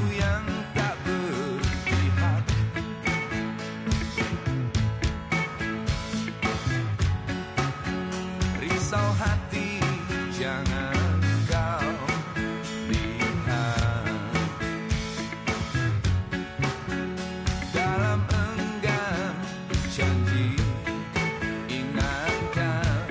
Yang tak berpihak, risau hati jangan kau lihat. Dalam enggan janji ingatkan.